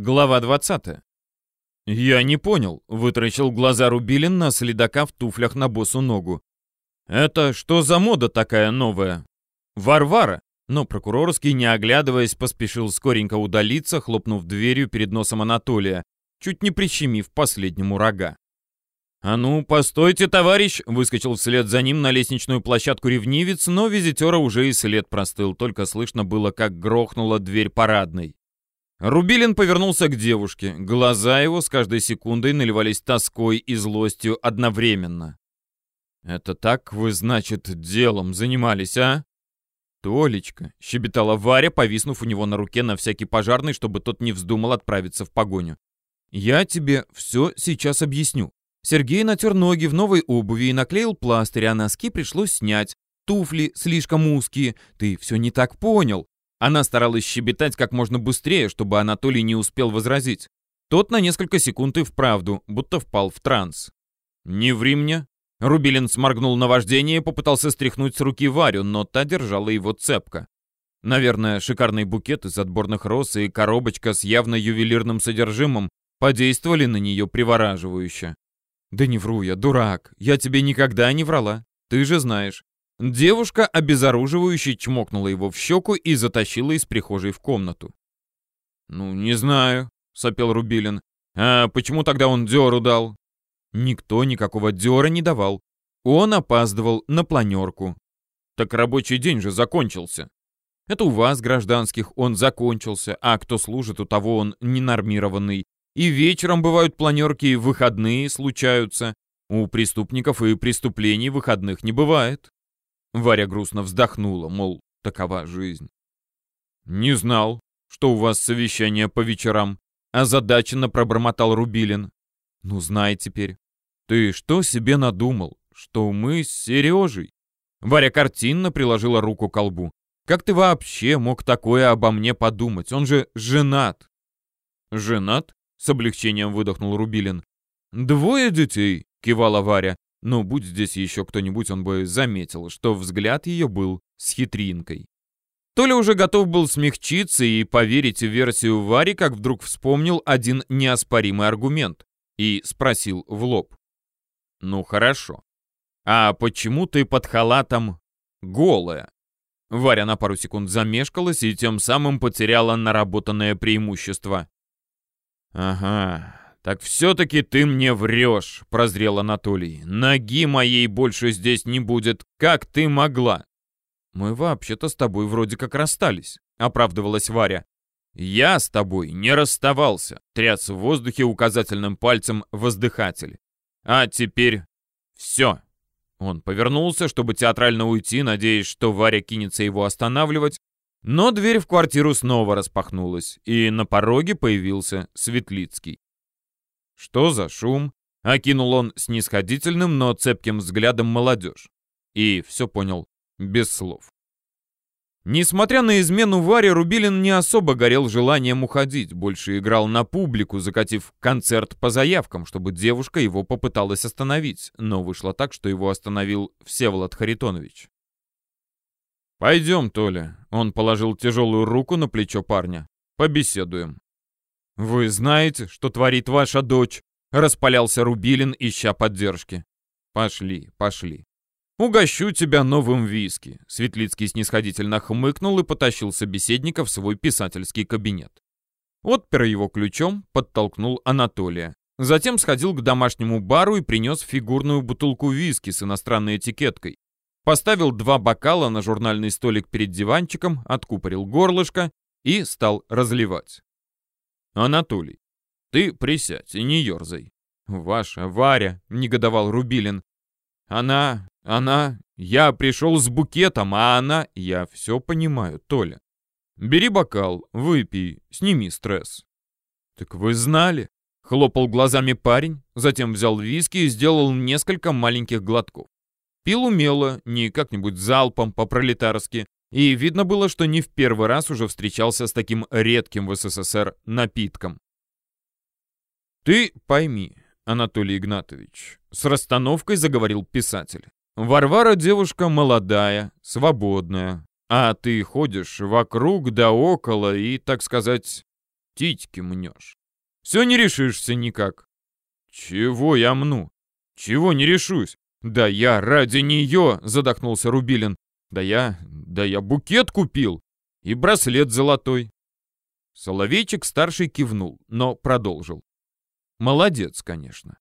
Глава 20. «Я не понял», — вытаращил глаза Рубилин на следака в туфлях на босу ногу. «Это что за мода такая новая?» «Варвара!» Но прокурорский, не оглядываясь, поспешил скоренько удалиться, хлопнув дверью перед носом Анатолия, чуть не прищемив последнему рога. «А ну, постойте, товарищ!» — выскочил вслед за ним на лестничную площадку ревнивец, но визитера уже и след простыл, только слышно было, как грохнула дверь парадной. Рубилин повернулся к девушке. Глаза его с каждой секундой наливались тоской и злостью одновременно. «Это так вы, значит, делом занимались, а?» «Толечка», — щебетала Варя, повиснув у него на руке на всякий пожарный, чтобы тот не вздумал отправиться в погоню. «Я тебе все сейчас объясню. Сергей натер ноги в новой обуви и наклеил пластырь, а носки пришлось снять. Туфли слишком узкие. Ты все не так понял. Она старалась щебетать как можно быстрее, чтобы Анатолий не успел возразить. Тот на несколько секунд и вправду, будто впал в транс. «Не ври мне!» Рубилин сморгнул на вождение и попытался стряхнуть с руки Варю, но та держала его цепко. Наверное, шикарный букет из отборных роз и коробочка с явно ювелирным содержимым подействовали на нее привораживающе. «Да не вру я, дурак, я тебе никогда не врала, ты же знаешь. Девушка обезоруживающе чмокнула его в щеку и затащила из прихожей в комнату. «Ну, не знаю», — сопел Рубилин. «А почему тогда он дёру дал?» Никто никакого дёра не давал. Он опаздывал на планерку. Так рабочий день же закончился. Это у вас, гражданских, он закончился, а кто служит, у того он ненормированный. И вечером бывают планерки, и выходные случаются. У преступников и преступлений выходных не бывает. Варя грустно вздохнула, мол, такова жизнь. «Не знал, что у вас совещание по вечерам», — озадаченно пробормотал Рубилин. «Ну, знай теперь. Ты что себе надумал? Что мы с Сережей?» Варя картинно приложила руку к колбу. «Как ты вообще мог такое обо мне подумать? Он же женат!» «Женат?» — с облегчением выдохнул Рубилин. «Двое детей!» — кивала Варя. Но будь здесь еще кто-нибудь, он бы заметил, что взгляд ее был с хитринкой. Толя уже готов был смягчиться и поверить в версию Вари, как вдруг вспомнил один неоспоримый аргумент и спросил в лоб. «Ну хорошо. А почему ты под халатом голая?» Варя на пару секунд замешкалась и тем самым потеряла наработанное преимущество. «Ага, «Так все-таки ты мне врешь», — прозрел Анатолий. «Ноги моей больше здесь не будет. Как ты могла?» «Мы вообще-то с тобой вроде как расстались», — оправдывалась Варя. «Я с тобой не расставался», — тряс в воздухе указательным пальцем воздыхатель. «А теперь все». Он повернулся, чтобы театрально уйти, надеясь, что Варя кинется его останавливать, но дверь в квартиру снова распахнулась, и на пороге появился Светлицкий. «Что за шум?» — окинул он снисходительным, но цепким взглядом молодежь. И все понял, без слов. Несмотря на измену Варе, Рубилин не особо горел желанием уходить, больше играл на публику, закатив концерт по заявкам, чтобы девушка его попыталась остановить, но вышло так, что его остановил Всеволод Харитонович. «Пойдем, Толя», — он положил тяжелую руку на плечо парня. «Побеседуем». «Вы знаете, что творит ваша дочь?» — распалялся Рубилин, ища поддержки. «Пошли, пошли. Угощу тебя новым виски», — Светлицкий снисходительно хмыкнул и потащил собеседника в свой писательский кабинет. Отпер его ключом, подтолкнул Анатолия. Затем сходил к домашнему бару и принес фигурную бутылку виски с иностранной этикеткой. Поставил два бокала на журнальный столик перед диванчиком, откупорил горлышко и стал разливать. «Анатолий, ты присядь и не ерзай». «Ваша Варя», — негодовал Рубилин. «Она, она, я пришел с букетом, а она...» «Я все понимаю, Толя. Бери бокал, выпей, сними стресс». «Так вы знали?» — хлопал глазами парень, затем взял виски и сделал несколько маленьких глотков. Пил умело, не как-нибудь залпом по-пролетарски, и видно было, что не в первый раз уже встречался с таким редким в СССР напитком. «Ты пойми, Анатолий Игнатович», — с расстановкой заговорил писатель. «Варвара девушка молодая, свободная, а ты ходишь вокруг да около и, так сказать, титьки мнешь. Все не решишься никак. Чего я мну? Чего не решусь? Да я ради нее, задохнулся Рубилин. Да я, да я букет купил и браслет золотой. Соловейчик-старший кивнул, но продолжил. Молодец, конечно.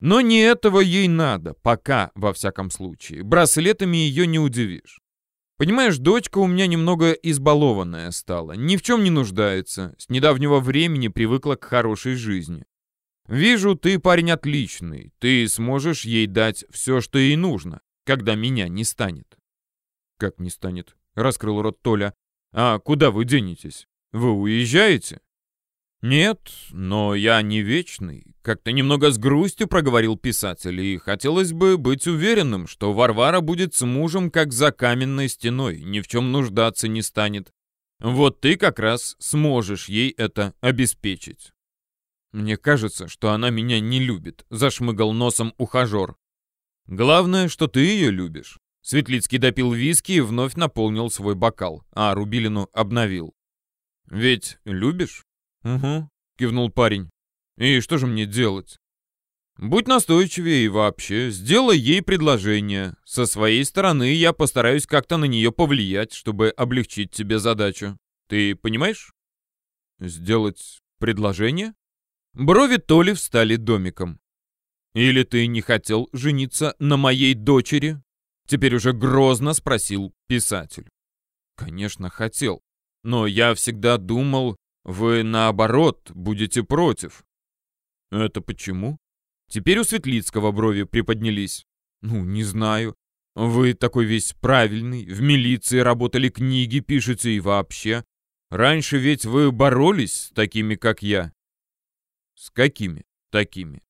Но не этого ей надо, пока, во всяком случае. Браслетами ее не удивишь. Понимаешь, дочка у меня немного избалованная стала, ни в чем не нуждается, с недавнего времени привыкла к хорошей жизни. Вижу, ты парень отличный, ты сможешь ей дать все, что ей нужно, когда меня не станет. Как не станет? Раскрыл рот Толя. А куда вы денетесь? Вы уезжаете? Нет, но я не вечный. Как-то немного с грустью проговорил писатель, и хотелось бы быть уверенным, что Варвара будет с мужем как за каменной стеной, ни в чем нуждаться не станет. Вот ты как раз сможешь ей это обеспечить. Мне кажется, что она меня не любит, зашмыгал носом ухажер. Главное, что ты ее любишь. Светлицкий допил виски и вновь наполнил свой бокал, а Рубилину обновил. «Ведь любишь?» «Угу», — кивнул парень. «И что же мне делать?» «Будь настойчивее и вообще, сделай ей предложение. Со своей стороны я постараюсь как-то на нее повлиять, чтобы облегчить тебе задачу. Ты понимаешь?» «Сделать предложение?» Брови Толи встали домиком. «Или ты не хотел жениться на моей дочери?» Теперь уже грозно спросил писатель. «Конечно, хотел. Но я всегда думал, вы, наоборот, будете против. Это почему? Теперь у Светлицкого брови приподнялись. Ну, не знаю. Вы такой весь правильный, в милиции работали, книги пишете и вообще. Раньше ведь вы боролись с такими, как я. С какими такими?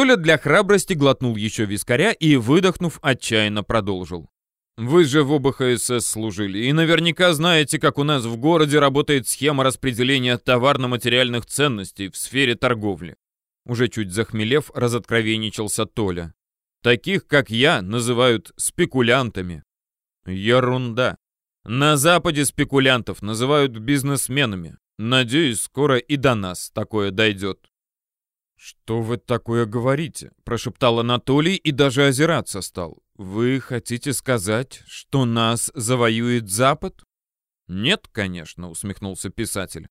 Толя для храбрости глотнул еще вискаря и, выдохнув, отчаянно продолжил. Вы же в ОБХСС служили и наверняка знаете, как у нас в городе работает схема распределения товарно-материальных ценностей в сфере торговли. Уже чуть захмелев, разоткровенничался Толя. Таких, как я, называют спекулянтами. Ерунда. На Западе спекулянтов называют бизнесменами. Надеюсь, скоро и до нас такое дойдет. «Что вы такое говорите?» – прошептал Анатолий и даже озираться стал. «Вы хотите сказать, что нас завоюет Запад?» «Нет, конечно», — усмехнулся писатель.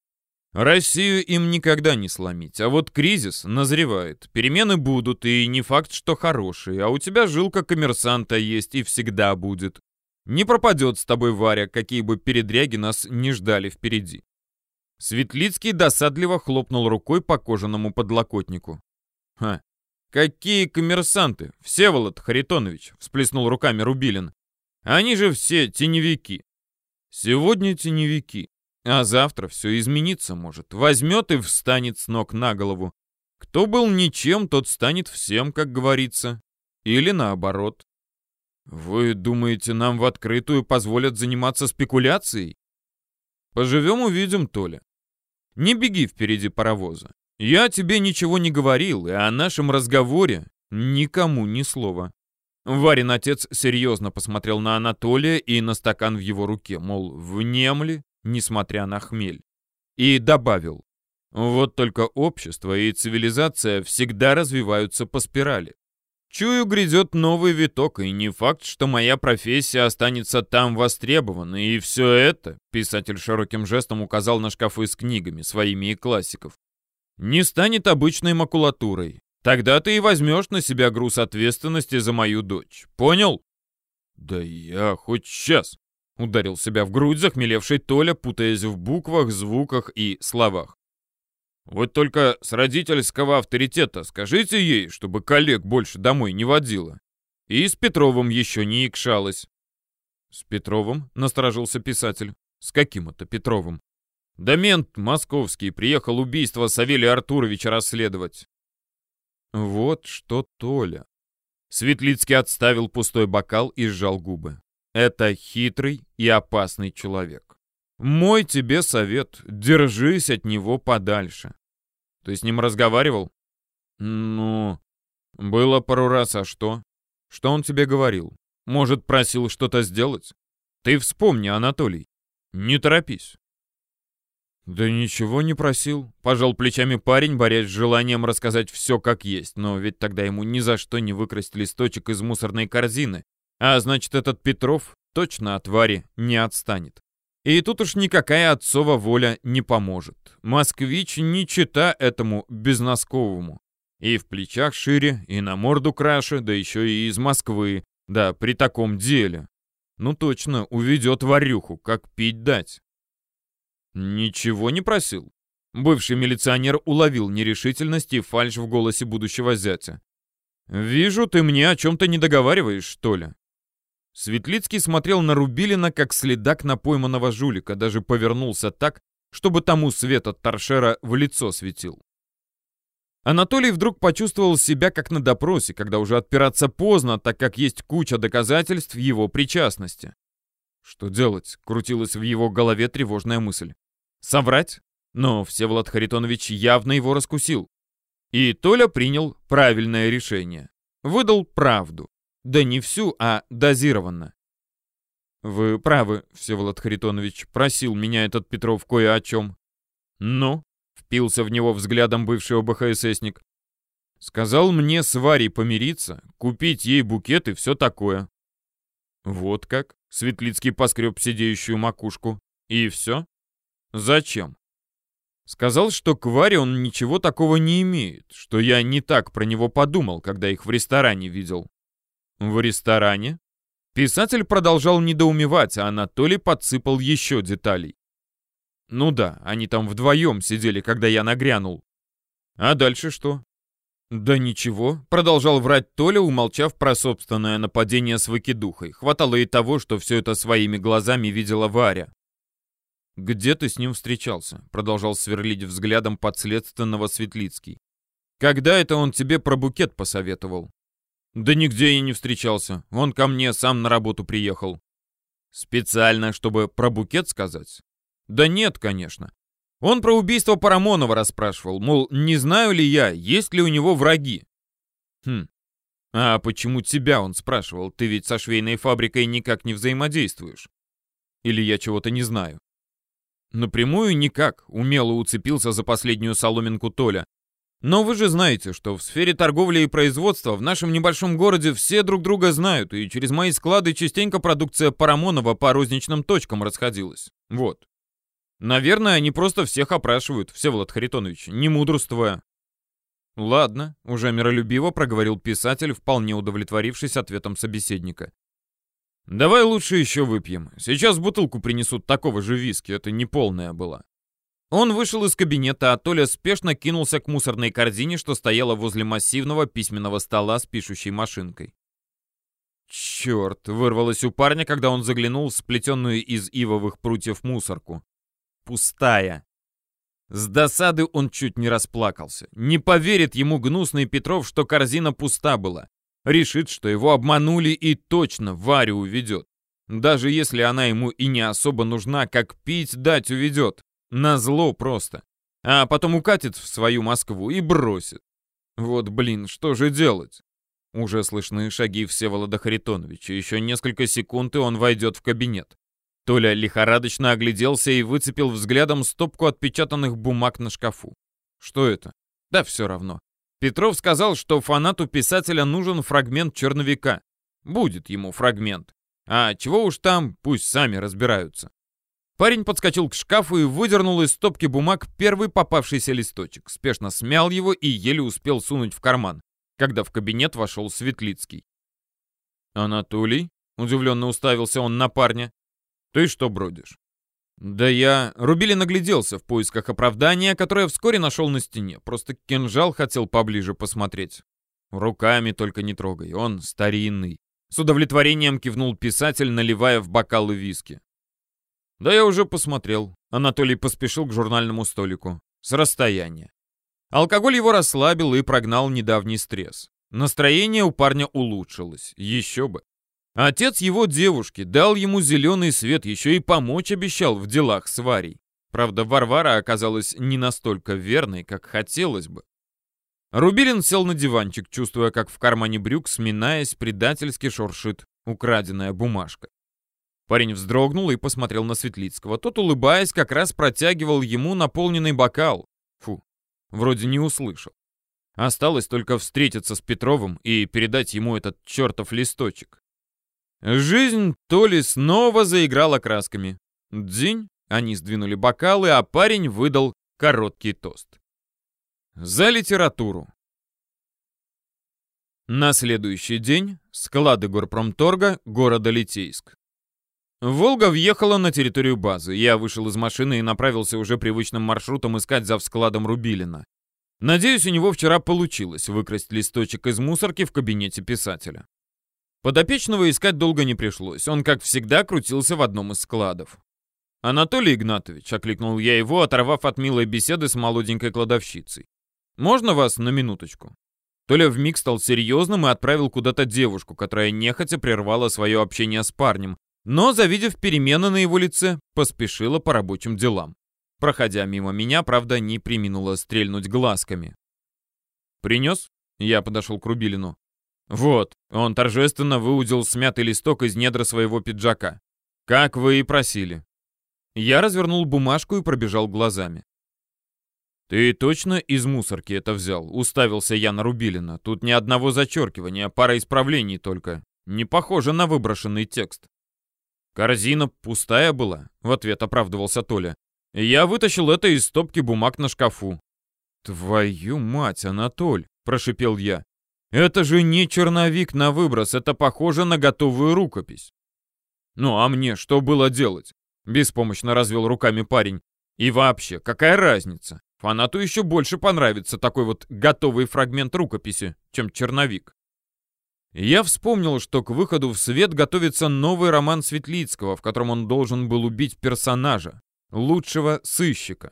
«Россию им никогда не сломить, а вот кризис назревает. Перемены будут, и не факт, что хорошие, а у тебя жилка коммерсанта есть и всегда будет. Не пропадет с тобой Варя, какие бы передряги нас не ждали впереди». Светлицкий досадливо хлопнул рукой по кожаному подлокотнику. «Ха, «Какие коммерсанты? Всеволод Харитонович!» — всплеснул руками Рубилин. «Они же все теневики». «Сегодня теневики, а завтра все измениться может. Возьмет и встанет с ног на голову. Кто был ничем, тот станет всем, как говорится. Или наоборот. Вы думаете, нам в открытую позволят заниматься спекуляцией? Поживем увидим, Толя. Не беги впереди паровоза. «Я тебе ничего не говорил, и о нашем разговоре никому ни слова». Варин отец серьезно посмотрел на Анатолия и на стакан в его руке, мол, внемли, несмотря на хмель. И добавил, вот только общество и цивилизация всегда развиваются по спирали. Чую, грядет новый виток, и не факт, что моя профессия останется там востребована, и все это, писатель широким жестом указал на шкафы с книгами, своими и классиков, не станет обычной макулатурой. Тогда ты и возьмешь на себя груз ответственности за мою дочь. Понял? Да я хоть сейчас. Ударил себя в грудь захмелевший Толя, путаясь в буквах, звуках и словах. Вот только с родительского авторитета скажите ей, чтобы коллег больше домой не водила. И с Петровым еще не икшалась. С Петровым? Насторожился писатель. С каким это Петровым? Да мент московский приехал убийство Савелия Артуровича расследовать. Вот что Толя. Светлицкий отставил пустой бокал и сжал губы. Это хитрый и опасный человек. Мой тебе совет, держись от него подальше. Ты с ним разговаривал? Ну, было пару раз, а что? Что он тебе говорил? Может, просил что-то сделать? Ты вспомни, Анатолий. Не торопись. «Да ничего не просил», — пожал плечами парень, борясь с желанием рассказать все как есть, но ведь тогда ему ни за что не выкрасть листочек из мусорной корзины, а значит, этот Петров точно от Вари не отстанет. И тут уж никакая отцова воля не поможет. Москвич не чита этому безносковому. И в плечах шире, и на морду краше, да еще и из Москвы. Да, при таком деле. Ну точно, уведет варюху, как пить дать. Ничего не просил. Бывший милиционер уловил нерешительность и фальшь в голосе будущего зятя. «Вижу, ты мне о чем-то не договариваешь, что ли?» Светлицкий смотрел на Рубилина, как следак на пойманного жулика, даже повернулся так, чтобы тому свет от торшера в лицо светил. Анатолий вдруг почувствовал себя как на допросе, когда уже отпираться поздно, так как есть куча доказательств его причастности. Что делать? Крутилась в его голове тревожная мысль. Соврать? Но Всеволод Харитонович явно его раскусил. И Толя принял правильное решение. Выдал правду. Да не всю, а дозированно. «Вы правы, Всеволод Харитонович, просил меня этот Петров кое о чем». «Ну?» — впился в него взглядом бывший ОБХССник. «Сказал мне с Варей помириться, купить ей букет и все такое». «Вот как?» — Светлицкий поскреб сидеющую макушку. «И все? Зачем?» Сказал, что к Варе он ничего такого не имеет, что я не так про него подумал, когда их в ресторане видел. В ресторане? Писатель продолжал недоумевать, а Анатолий подсыпал еще деталей. Ну да, они там вдвоем сидели, когда я нагрянул. А дальше что? Да ничего, продолжал врать Толя, умолчав про собственное нападение с выкидухой. Хватало и того, что все это своими глазами видела Варя. «Где ты с ним встречался?» — продолжал сверлить взглядом подследственного Светлицкий. «Когда это он тебе про букет посоветовал?» Да нигде я не встречался. Он ко мне сам на работу приехал. Специально, чтобы про букет сказать? Да нет, конечно. Он про убийство Парамонова расспрашивал, мол, не знаю ли я, есть ли у него враги. Хм. А почему тебя он спрашивал? Ты ведь со швейной фабрикой никак не взаимодействуешь. Или я чего-то не знаю? Напрямую никак, умело уцепился за последнюю соломинку Толя. Но вы же знаете, что в сфере торговли и производства в нашем небольшом городе все друг друга знают, и через мои склады частенько продукция Парамонова по розничным точкам расходилась. Вот. Наверное, они просто всех опрашивают, Всеволод Харитонович, не мудрствуя. Ладно, уже миролюбиво проговорил писатель, вполне удовлетворившись ответом собеседника. Давай лучше еще выпьем. Сейчас бутылку принесут такого же виски, это не полная была. Он вышел из кабинета, а Толя спешно кинулся к мусорной корзине, что стояла возле массивного письменного стола с пишущей машинкой. Черт, вырвалось у парня, когда он заглянул в сплетенную из ивовых прутьев мусорку. Пустая. С досады он чуть не расплакался. Не поверит ему гнусный Петров, что корзина пуста была. Решит, что его обманули и точно Варю уведет. Даже если она ему и не особо нужна, как пить дать уведет. Назло просто. А потом укатит в свою Москву и бросит. Вот, блин, что же делать? Уже слышны шаги Всеволода Харитоновича. Еще несколько секунд, и он войдет в кабинет. Толя лихорадочно огляделся и выцепил взглядом стопку отпечатанных бумаг на шкафу. Что это? Да все равно. Петров сказал, что фанату писателя нужен фрагмент черновика. Будет ему фрагмент. А чего уж там, пусть сами разбираются. Парень подскочил к шкафу и выдернул из стопки бумаг первый попавшийся листочек, спешно смял его и еле успел сунуть в карман, когда в кабинет вошел Светлицкий. «Анатолий?» — удивленно уставился он на парня. «Ты что бродишь?» «Да я...» Рубили нагляделся в поисках оправдания, которое вскоре нашел на стене. Просто кинжал хотел поближе посмотреть. Руками только не трогай, он старинный. С удовлетворением кивнул писатель, наливая в бокалы виски. «Да я уже посмотрел». Анатолий поспешил к журнальному столику. С расстояния. Алкоголь его расслабил и прогнал недавний стресс. Настроение у парня улучшилось. Еще бы. Отец его девушки дал ему зеленый свет, еще и помочь обещал в делах с Варей. Правда, Варвара оказалась не настолько верной, как хотелось бы. Рубилин сел на диванчик, чувствуя, как в кармане брюк, сминаясь, предательски шуршит украденная бумажка. Парень вздрогнул и посмотрел на Светлицкого. Тот, улыбаясь, как раз протягивал ему наполненный бокал. Фу, вроде не услышал. Осталось только встретиться с Петровым и передать ему этот чертов листочек. Жизнь то ли снова заиграла красками. Дзинь, они сдвинули бокалы, а парень выдал короткий тост. За литературу. На следующий день склады горпромторга города Литейск. Волга въехала на территорию базы. Я вышел из машины и направился уже привычным маршрутом искать за складом Рубилина. Надеюсь, у него вчера получилось выкрасть листочек из мусорки в кабинете писателя. Подопечного искать долго не пришлось. Он, как всегда, крутился в одном из складов. «Анатолий Игнатович», — окликнул я его, оторвав от милой беседы с молоденькой кладовщицей. «Можно вас на минуточку?» Толя вмиг стал серьезным и отправил куда-то девушку, которая нехотя прервала свое общение с парнем, но, завидев перемены на его лице, поспешила по рабочим делам. Проходя мимо меня, правда, не приминула стрельнуть глазками. «Принес?» — я подошел к Рубилину. «Вот», — он торжественно выудил смятый листок из недра своего пиджака. «Как вы и просили». Я развернул бумажку и пробежал глазами. «Ты точно из мусорки это взял?» — уставился я на Рубилина. «Тут ни одного зачеркивания, пара исправлений только. Не похоже на выброшенный текст». «Корзина пустая была», — в ответ оправдывался Толя. «Я вытащил это из стопки бумаг на шкафу». «Твою мать, Анатоль!» — прошипел я. «Это же не черновик на выброс, это похоже на готовую рукопись». «Ну а мне что было делать?» — беспомощно развел руками парень. «И вообще, какая разница? Фанату еще больше понравится такой вот готовый фрагмент рукописи, чем черновик». Я вспомнил, что к выходу в свет готовится новый роман Светлицкого, в котором он должен был убить персонажа, лучшего сыщика.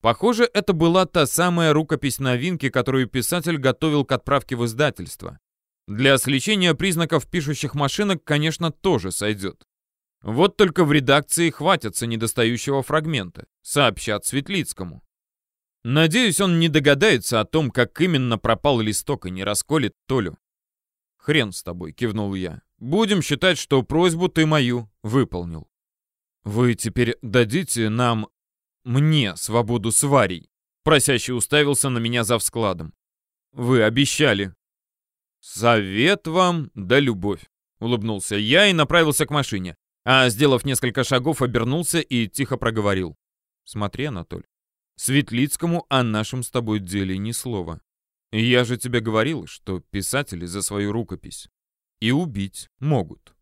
Похоже, это была та самая рукопись новинки, которую писатель готовил к отправке в издательство. Для сличения признаков пишущих машинок, конечно, тоже сойдет. Вот только в редакции хватятся недостающего фрагмента, сообщат Светлицкому. Надеюсь, он не догадается о том, как именно пропал листок и не расколет Толю. «Хрен с тобой», — кивнул я. «Будем считать, что просьбу ты мою выполнил». «Вы теперь дадите нам... мне свободу с Варей?» Просящий уставился на меня за вскладом. «Вы обещали». «Совет вам да любовь», — улыбнулся я и направился к машине, а, сделав несколько шагов, обернулся и тихо проговорил. «Смотри, Анатоль, Светлицкому о нашем с тобой деле ни слова. Я же тебе говорил, что писатели за свою рукопись и убить могут.